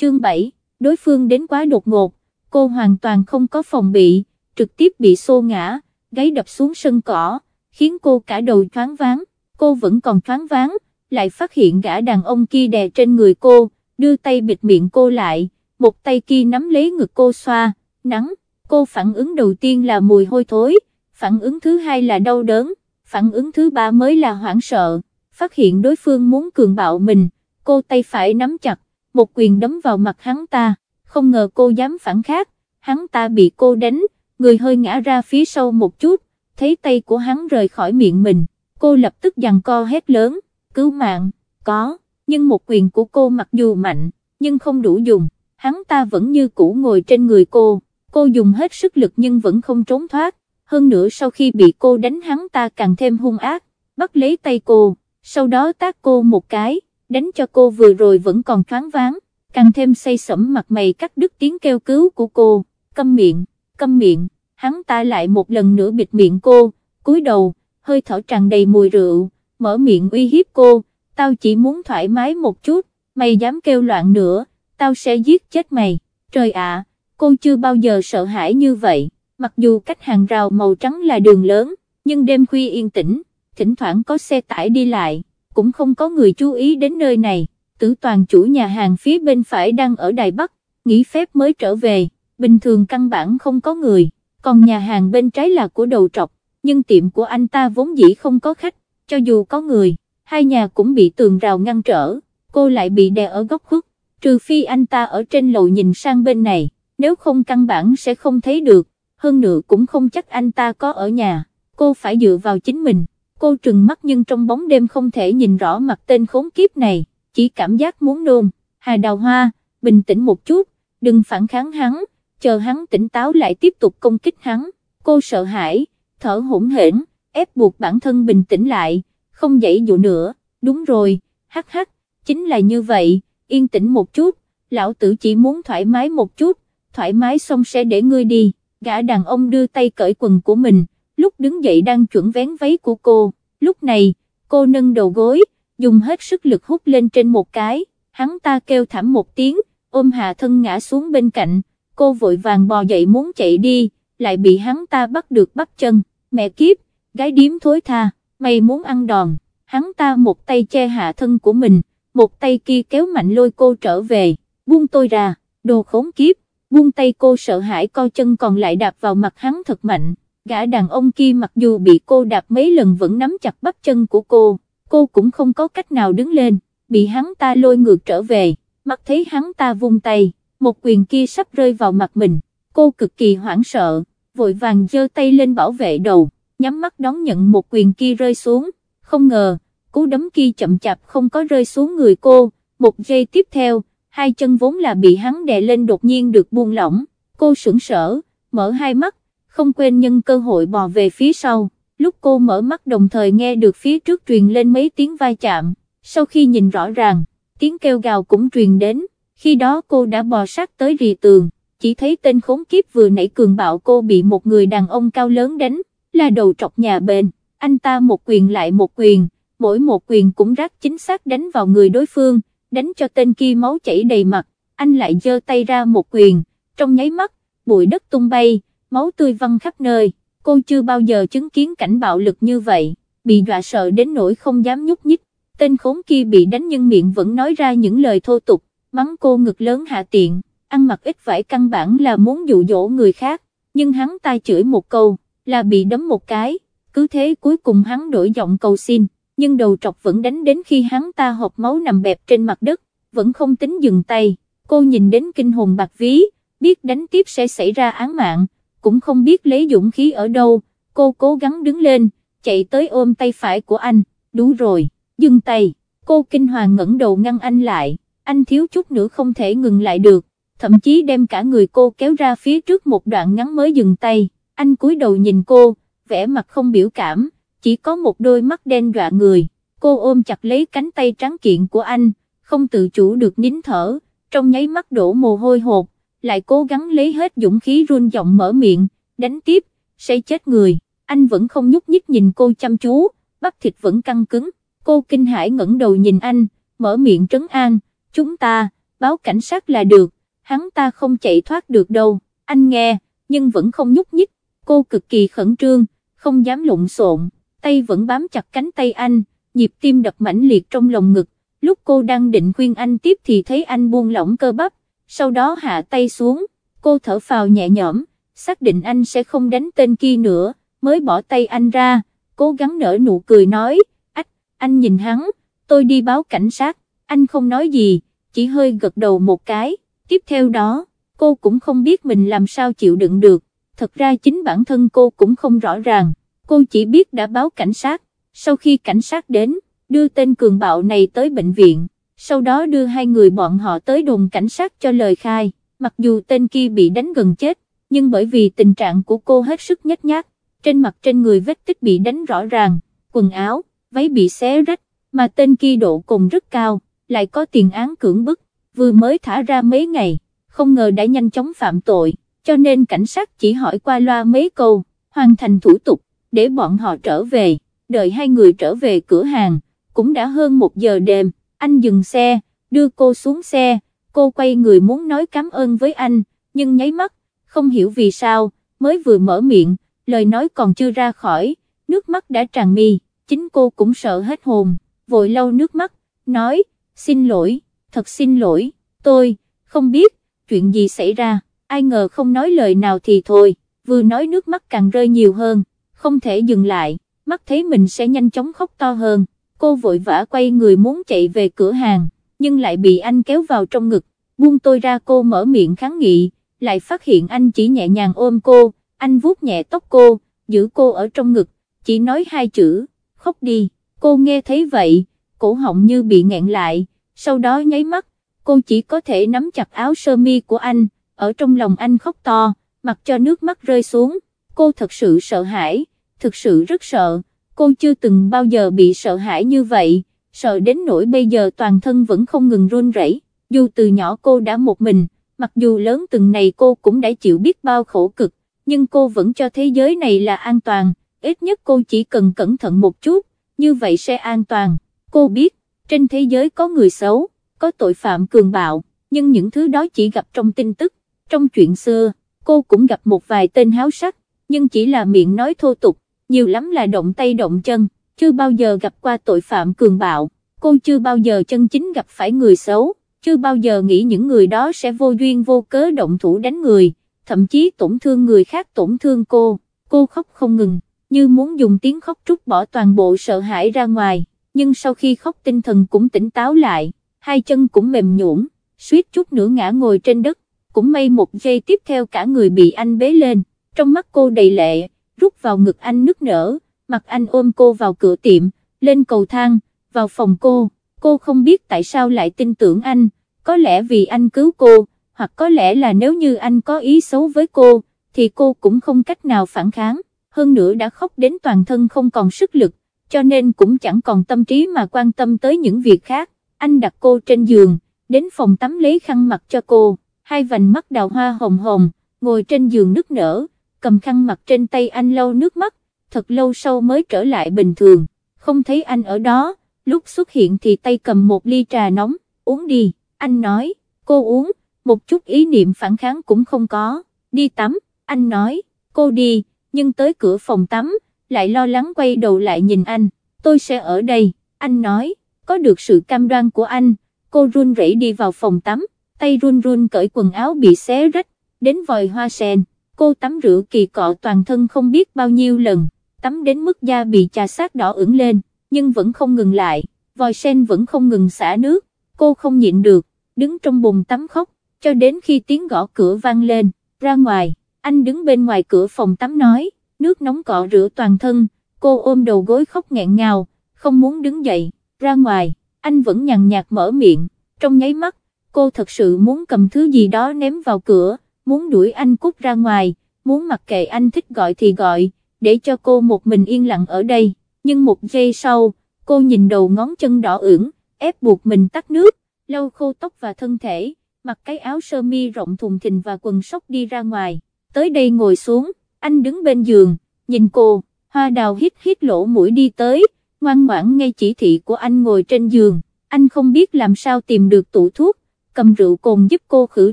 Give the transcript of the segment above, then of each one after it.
chương 7, đối phương đến quá đột ngột, cô hoàn toàn không có phòng bị, trực tiếp bị xô ngã, gáy đập xuống sân cỏ, khiến cô cả đầu choáng váng, cô vẫn còn choáng váng, lại phát hiện gã đàn ông kia đè trên người cô, đưa tay bịt miệng cô lại, một tay kia nắm lấy ngực cô xoa, nắng, cô phản ứng đầu tiên là mùi hôi thối, phản ứng thứ hai là đau đớn, phản ứng thứ ba mới là hoảng sợ, phát hiện đối phương muốn cường bạo mình, cô tay phải nắm chặt một quyền đấm vào mặt hắn ta, không ngờ cô dám phản kháng, hắn ta bị cô đánh, người hơi ngã ra phía sau một chút, thấy tay của hắn rời khỏi miệng mình, cô lập tức giằng co hét lớn, cứu mạng, có, nhưng một quyền của cô mặc dù mạnh, nhưng không đủ dùng, hắn ta vẫn như cũ ngồi trên người cô, cô dùng hết sức lực nhưng vẫn không trốn thoát, hơn nữa sau khi bị cô đánh hắn ta càng thêm hung ác, bắt lấy tay cô, sau đó tác cô một cái, đánh cho cô vừa rồi vẫn còn thoáng váng, càng thêm say sẩm mặt mày cắt đứt tiếng kêu cứu của cô, câm miệng, câm miệng, hắn ta lại một lần nữa bịt miệng cô, cúi đầu, hơi thở tràn đầy mùi rượu, mở miệng uy hiếp cô, tao chỉ muốn thoải mái một chút, mày dám kêu loạn nữa, tao sẽ giết chết mày, trời ạ, cô chưa bao giờ sợ hãi như vậy, mặc dù cách hàng rào màu trắng là đường lớn, nhưng đêm khuya yên tĩnh, thỉnh thoảng có xe tải đi lại, cũng không có người chú ý đến nơi này, tử toàn chủ nhà hàng phía bên phải đang ở Đài Bắc, nghỉ phép mới trở về, bình thường căn bản không có người, còn nhà hàng bên trái là của đầu trọc, nhưng tiệm của anh ta vốn dĩ không có khách, cho dù có người, hai nhà cũng bị tường rào ngăn trở, cô lại bị đè ở góc khuất, trừ phi anh ta ở trên lầu nhìn sang bên này, nếu không căn bản sẽ không thấy được, hơn nữa cũng không chắc anh ta có ở nhà, cô phải dựa vào chính mình, cô trừng mắt nhưng trong bóng đêm không thể nhìn rõ mặt tên khốn kiếp này, chỉ cảm giác muốn nôn, Hà Đào Hoa, bình tĩnh một chút, đừng phản kháng hắn, chờ hắn tỉnh táo lại tiếp tục công kích hắn, cô sợ hãi, thở hổn hển, ép buộc bản thân bình tĩnh lại, không dậy dụ nữa, đúng rồi, hắc hắc, chính là như vậy, yên tĩnh một chút, lão tử chỉ muốn thoải mái một chút, thoải mái xong sẽ để ngươi đi, gã đàn ông đưa tay cởi quần của mình, lúc đứng dậy đang chuẩn vén váy của cô, lúc này, cô nâng đầu gối, dùng hết sức lực hút lên trên một cái, hắn ta kêu thảm một tiếng, ôm hạ thân ngã xuống bên cạnh, cô vội vàng bò dậy muốn chạy đi, lại bị hắn ta bắt được bắt chân, mẹ kiếp, gái điếm thối tha, mày muốn ăn đòn, hắn ta một tay che hạ thân của mình, một tay kia kéo mạnh lôi cô trở về, buông tôi ra, đồ khốn kiếp, buông tay cô sợ hãi co chân còn lại đạp vào mặt hắn thật mạnh gã đàn ông kia mặc dù bị cô đạp mấy lần vẫn nắm chặt bắp chân của cô, cô cũng không có cách nào đứng lên, bị hắn ta lôi ngược trở về, mặt thấy hắn ta vung tay, một quyền kia sắp rơi vào mặt mình, cô cực kỳ hoảng sợ, vội vàng giơ tay lên bảo vệ đầu, nhắm mắt đón nhận một quyền kia rơi xuống, không ngờ, cú đấm kia chậm chạp không có rơi xuống người cô, một giây tiếp theo, hai chân vốn là bị hắn đè lên đột nhiên được buông lỏng, cô sững sờ, mở hai mắt, không quên nhân cơ hội bò về phía sau, lúc cô mở mắt đồng thời nghe được phía trước truyền lên mấy tiếng vai chạm, sau khi nhìn rõ ràng, tiếng kêu gào cũng truyền đến, khi đó cô đã bò sát tới rì tường, chỉ thấy tên khốn kiếp vừa nãy cường bạo cô bị một người đàn ông cao lớn đánh, là đầu trọc nhà bền, anh ta một quyền lại một quyền, mỗi một quyền cũng rác chính xác đánh vào người đối phương, đánh cho tên kia máu chảy đầy mặt, anh lại giơ tay ra một quyền, trong nháy mắt, bụi đất tung bay, máu tươi văng khắp nơi, cô chưa bao giờ chứng kiến cảnh bạo lực như vậy, bị dọa sợ đến nỗi không dám nhúc nhích, tên khốn kia bị đánh nhưng miệng vẫn nói ra những lời thô tục, mắng cô ngực lớn hạ tiện, ăn mặc ít vải căn bản là muốn dụ dỗ người khác, nhưng hắn ta chửi một câu, là bị đấm một cái, cứ thế cuối cùng hắn đổi giọng cầu xin, nhưng đầu trọc vẫn đánh đến khi hắn ta hộp máu nằm bẹp trên mặt đất, vẫn không tính dừng tay, cô nhìn đến kinh hồn bạc ví, biết đánh tiếp sẽ xảy ra án mạng cũng không biết lấy dũng khí ở đâu, cô cố gắng đứng lên, chạy tới ôm tay phải của anh, đủ rồi, dừng tay, cô kinh hoàng ngẩng đầu ngăn anh lại, anh thiếu chút nữa không thể ngừng lại được, thậm chí đem cả người cô kéo ra phía trước một đoạn ngắn mới dừng tay, anh cúi đầu nhìn cô, vẻ mặt không biểu cảm, chỉ có một đôi mắt đen dọa người, cô ôm chặt lấy cánh tay trắng kiện của anh, không tự chủ được nín thở, trong nháy mắt đổ mồ hôi hột, lại cố gắng lấy hết dũng khí run giọng mở miệng, đánh tiếp, sẽ chết người, anh vẫn không nhúc nhích nhìn cô chăm chú, bắp thịt vẫn căng cứng, cô kinh hãi ngẩng đầu nhìn anh, mở miệng trấn an, chúng ta, báo cảnh sát là được, hắn ta không chạy thoát được đâu, anh nghe, nhưng vẫn không nhúc nhích, cô cực kỳ khẩn trương, không dám lộn xộn, tay vẫn bám chặt cánh tay anh, nhịp tim đập mãnh liệt trong lồng ngực, lúc cô đang định khuyên anh tiếp thì thấy anh buông lỏng cơ bắp, sau đó hạ tay xuống, cô thở phào nhẹ nhõm, xác định anh sẽ không đánh tên kia nữa, mới bỏ tay anh ra, cố gắng nở nụ cười nói, ách, anh nhìn hắn, tôi đi báo cảnh sát, anh không nói gì, chỉ hơi gật đầu một cái, tiếp theo đó, cô cũng không biết mình làm sao chịu đựng được, thật ra chính bản thân cô cũng không rõ ràng, cô chỉ biết đã báo cảnh sát, sau khi cảnh sát đến, đưa tên cường bạo này tới bệnh viện sau đó đưa hai người bọn họ tới đồn cảnh sát cho lời khai, mặc dù tên kia bị đánh gần chết, nhưng bởi vì tình trạng của cô hết sức nhếch nhác, trên mặt trên người vết tích bị đánh rõ ràng, quần áo, váy bị xé rách, mà tên kia độ cùng rất cao, lại có tiền án cưỡng bức, vừa mới thả ra mấy ngày, không ngờ đã nhanh chóng phạm tội, cho nên cảnh sát chỉ hỏi qua loa mấy câu, hoàn thành thủ tục, để bọn họ trở về, đợi hai người trở về cửa hàng, cũng đã hơn một giờ đêm anh dừng xe, đưa cô xuống xe, cô quay người muốn nói cảm ơn với anh, nhưng nháy mắt, không hiểu vì sao, mới vừa mở miệng, lời nói còn chưa ra khỏi, nước mắt đã tràn mi, chính cô cũng sợ hết hồn, vội lau nước mắt, nói, xin lỗi, thật xin lỗi, tôi, không biết, chuyện gì xảy ra, ai ngờ không nói lời nào thì thôi, vừa nói nước mắt càng rơi nhiều hơn, không thể dừng lại, mắt thấy mình sẽ nhanh chóng khóc to hơn cô vội vã quay người muốn chạy về cửa hàng, nhưng lại bị anh kéo vào trong ngực, buông tôi ra cô mở miệng kháng nghị, lại phát hiện anh chỉ nhẹ nhàng ôm cô, anh vuốt nhẹ tóc cô, giữ cô ở trong ngực, chỉ nói hai chữ, khóc đi, cô nghe thấy vậy, cổ họng như bị nghẹn lại, sau đó nháy mắt, cô chỉ có thể nắm chặt áo sơ mi của anh, ở trong lòng anh khóc to, mặc cho nước mắt rơi xuống, cô thật sự sợ hãi, thực sự rất sợ cô chưa từng bao giờ bị sợ hãi như vậy, sợ đến nỗi bây giờ toàn thân vẫn không ngừng run rẩy. dù từ nhỏ cô đã một mình, mặc dù lớn từng này cô cũng đã chịu biết bao khổ cực, nhưng cô vẫn cho thế giới này là an toàn, ít nhất cô chỉ cần cẩn thận một chút, như vậy sẽ an toàn, cô biết, trên thế giới có người xấu, có tội phạm cường bạo, nhưng những thứ đó chỉ gặp trong tin tức, trong chuyện xưa, cô cũng gặp một vài tên háo sắc, nhưng chỉ là miệng nói thô tục, nhiều lắm là động tay động chân, chưa bao giờ gặp qua tội phạm cường bạo, cô chưa bao giờ chân chính gặp phải người xấu, chưa bao giờ nghĩ những người đó sẽ vô duyên vô cớ động thủ đánh người, thậm chí tổn thương người khác tổn thương cô, cô khóc không ngừng, như muốn dùng tiếng khóc trút bỏ toàn bộ sợ hãi ra ngoài, nhưng sau khi khóc tinh thần cũng tỉnh táo lại, hai chân cũng mềm nhũn, suýt chút nữa ngã ngồi trên đất, cũng may một giây tiếp theo cả người bị anh bế lên, trong mắt cô đầy lệ rút vào ngực anh nức nở, mặt anh ôm cô vào cửa tiệm, lên cầu thang, vào phòng cô, cô không biết tại sao lại tin tưởng anh, có lẽ vì anh cứu cô, hoặc có lẽ là nếu như anh có ý xấu với cô, thì cô cũng không cách nào phản kháng, hơn nữa đã khóc đến toàn thân không còn sức lực, cho nên cũng chẳng còn tâm trí mà quan tâm tới những việc khác, anh đặt cô trên giường, đến phòng tắm lấy khăn mặt cho cô, hai vành mắt đào hoa hồng hồng, ngồi trên giường nức nở, cầm khăn mặt trên tay anh lâu nước mắt, thật lâu sau mới trở lại bình thường, không thấy anh ở đó, lúc xuất hiện thì tay cầm một ly trà nóng, uống đi, anh nói, cô uống, một chút ý niệm phản kháng cũng không có, đi tắm, anh nói, cô đi, nhưng tới cửa phòng tắm, lại lo lắng quay đầu lại nhìn anh, tôi sẽ ở đây, anh nói, có được sự cam đoan của anh, cô run rẩy đi vào phòng tắm, tay run run cởi quần áo bị xé rách, đến vòi hoa sen cô tắm rửa kỳ cọ toàn thân không biết bao nhiêu lần, tắm đến mức da bị trà sát đỏ ửng lên, nhưng vẫn không ngừng lại, vòi sen vẫn không ngừng xả nước, cô không nhịn được, đứng trong bồn tắm khóc, cho đến khi tiếng gõ cửa vang lên, ra ngoài, anh đứng bên ngoài cửa phòng tắm nói, nước nóng cọ rửa toàn thân, cô ôm đầu gối khóc nghẹn ngào, không muốn đứng dậy, ra ngoài, anh vẫn nhàn nhạt mở miệng, trong nháy mắt, cô thật sự muốn cầm thứ gì đó ném vào cửa, muốn đuổi anh cút ra ngoài, muốn mặc kệ anh thích gọi thì gọi, để cho cô một mình yên lặng ở đây, nhưng một giây sau, cô nhìn đầu ngón chân đỏ ửng, ép buộc mình tắt nước, lau khô tóc và thân thể, mặc cái áo sơ mi rộng thùng thình và quần sóc đi ra ngoài, tới đây ngồi xuống, anh đứng bên giường, nhìn cô, hoa đào hít hít lỗ mũi đi tới, ngoan ngoãn nghe chỉ thị của anh ngồi trên giường, anh không biết làm sao tìm được tủ thuốc, cầm rượu cồn giúp cô khử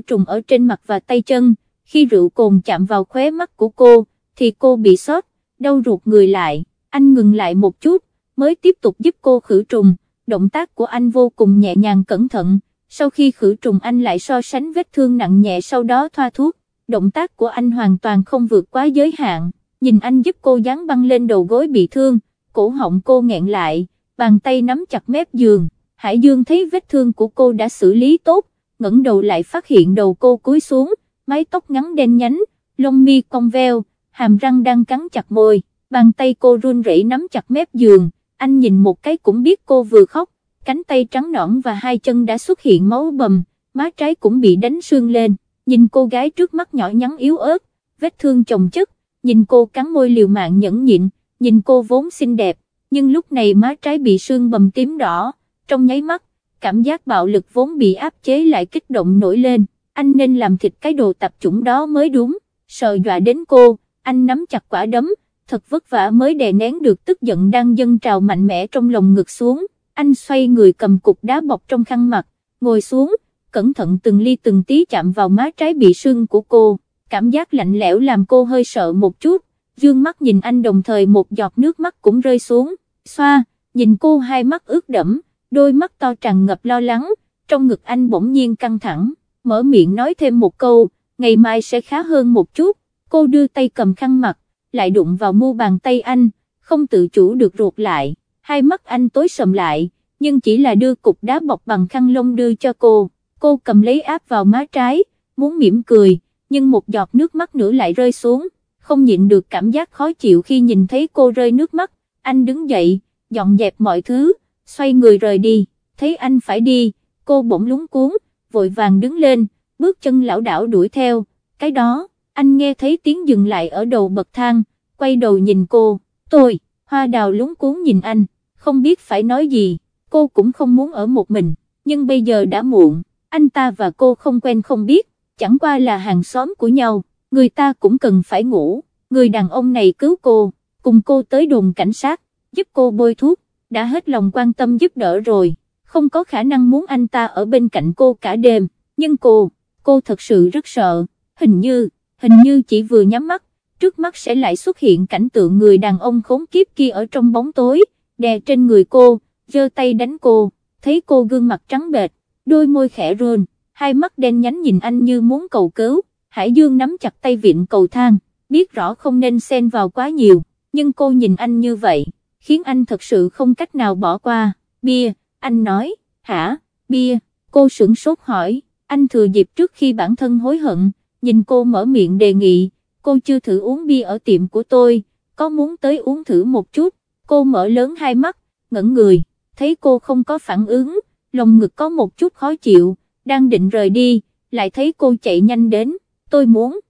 trùng ở trên mặt và tay chân, khi rượu cồn chạm vào khóe mắt của cô, thì cô bị sốt đau ruột người lại, anh ngừng lại một chút, mới tiếp tục giúp cô khử trùng, động tác của anh vô cùng nhẹ nhàng cẩn thận, sau khi khử trùng anh lại so sánh vết thương nặng nhẹ sau đó thoa thuốc, động tác của anh hoàn toàn không vượt quá giới hạn, nhìn anh giúp cô dán băng lên đầu gối bị thương, cổ họng cô nghẹn lại, bàn tay nắm chặt mép giường, Hải Dương thấy vết thương của cô đã xử lý tốt, ngẩng đầu lại phát hiện đầu cô cúi xuống, mái tóc ngắn đen nhánh, lông mi cong veo, hàm răng đang cắn chặt môi, bàn tay cô run rẩy nắm chặt mép giường, anh nhìn một cái cũng biết cô vừa khóc, cánh tay trắng nõn và hai chân đã xuất hiện máu bầm, má trái cũng bị đánh sương lên, nhìn cô gái trước mắt nhỏ nhắn yếu ớt, vết thương chồng chất, nhìn cô cắn môi liều mạng nhẫn nhịn, nhìn cô vốn xinh đẹp, nhưng lúc này má trái bị sương bầm tím đỏ, trong nháy mắt, cảm giác bạo lực vốn bị áp chế lại kích động nổi lên, anh nên làm thịt cái đồ tập chủng đó mới đúng, sợ dọa đến cô, anh nắm chặt quả đấm, thật vất vả mới đè nén được tức giận đang dâng trào mạnh mẽ trong lòng ngực xuống, anh xoay người cầm cục đá bọc trong khăn mặt, ngồi xuống, cẩn thận từng ly từng tí chạm vào má trái bị sưng của cô, cảm giác lạnh lẽo làm cô hơi sợ một chút, dương mắt nhìn anh đồng thời một giọt nước mắt cũng rơi xuống, xoa, nhìn cô hai mắt ướt đẫm đôi mắt to tràn ngập lo lắng, trong ngực anh bỗng nhiên căng thẳng, mở miệng nói thêm một câu, ngày mai sẽ khá hơn một chút, cô đưa tay cầm khăn mặt, lại đụng vào mu bàn tay anh, không tự chủ được ruột lại, hai mắt anh tối sầm lại, nhưng chỉ là đưa cục đá bọc bằng khăn lông đưa cho cô, cô cầm lấy áp vào má trái, muốn mỉm cười, nhưng một giọt nước mắt nữa lại rơi xuống, không nhịn được cảm giác khó chịu khi nhìn thấy cô rơi nước mắt, anh đứng dậy, dọn dẹp mọi thứ, xoay người rời đi, thấy anh phải đi, cô bỗng lúng cuốn, vội vàng đứng lên, bước chân lão đảo đuổi theo, cái đó, anh nghe thấy tiếng dừng lại ở đầu bậc thang, quay đầu nhìn cô, tôi, hoa đào lúng cuốn nhìn anh, không biết phải nói gì, cô cũng không muốn ở một mình, nhưng bây giờ đã muộn, anh ta và cô không quen không biết, chẳng qua là hàng xóm của nhau, người ta cũng cần phải ngủ, người đàn ông này cứu cô, cùng cô tới đồn cảnh sát, giúp cô bôi thuốc, đã hết lòng quan tâm giúp đỡ rồi, không có khả năng muốn anh ta ở bên cạnh cô cả đêm, nhưng cô, cô thật sự rất sợ, hình như, hình như chỉ vừa nhắm mắt, trước mắt sẽ lại xuất hiện cảnh tượng người đàn ông khốn kiếp kia ở trong bóng tối, đè trên người cô, giơ tay đánh cô, thấy cô gương mặt trắng bệch, đôi môi khẽ run, hai mắt đen nhánh nhìn anh như muốn cầu cứu, Hải Dương nắm chặt tay vịn cầu thang, biết rõ không nên xen vào quá nhiều, nhưng cô nhìn anh như vậy, khiến anh thật sự không cách nào bỏ qua, bia, anh nói, hả, bia, cô sửng sốt hỏi, anh thừa dịp trước khi bản thân hối hận, nhìn cô mở miệng đề nghị, cô chưa thử uống bia ở tiệm của tôi, có muốn tới uống thử một chút, cô mở lớn hai mắt, ngẩn người, thấy cô không có phản ứng, lồng ngực có một chút khó chịu, đang định rời đi, lại thấy cô chạy nhanh đến, tôi muốn.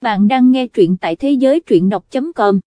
Bạn đang nghe truyện tại thế giới truyện đọc.com